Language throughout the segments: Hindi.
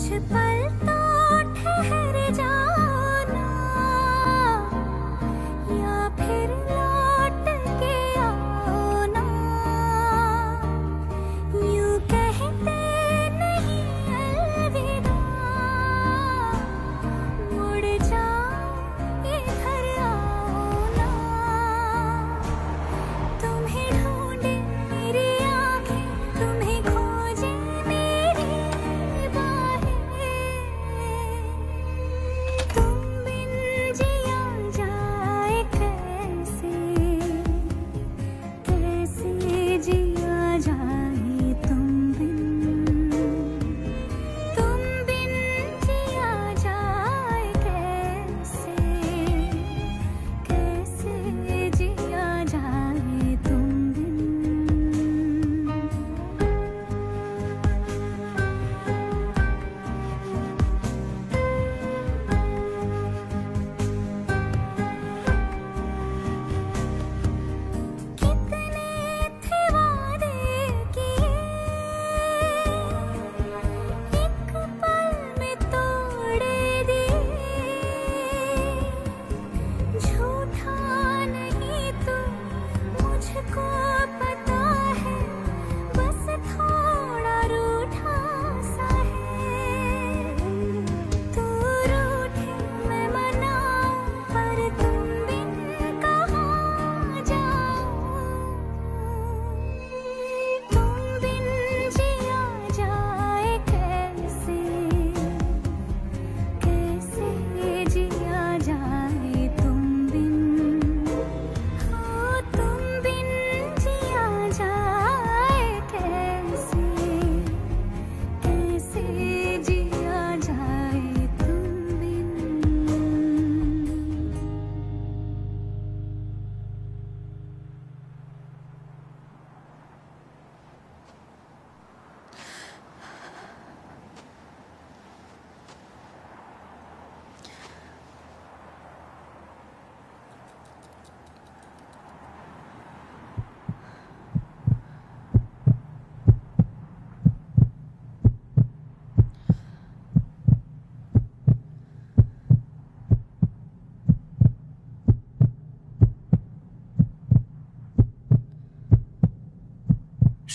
कुछ पल तो ठहर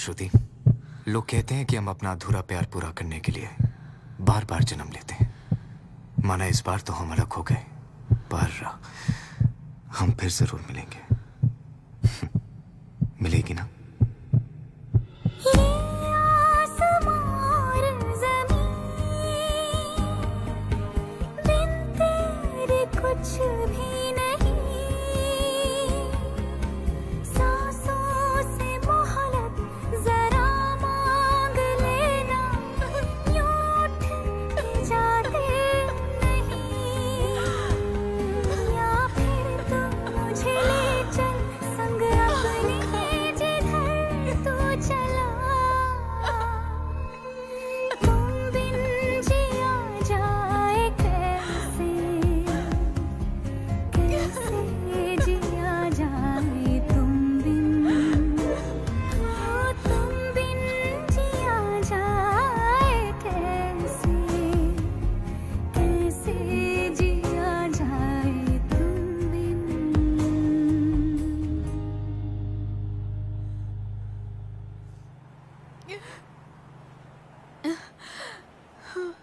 श्रुति, लोग कहते हैं कि हम अपना अधूरा प्यार पूरा करने के लिए बार बार जन्म लेते हैं। माना इस बार तो हम अलग हो गए, पर हम फिर ज़रूर मिलेंगे। मिलेगी ना? कुछ भी うん。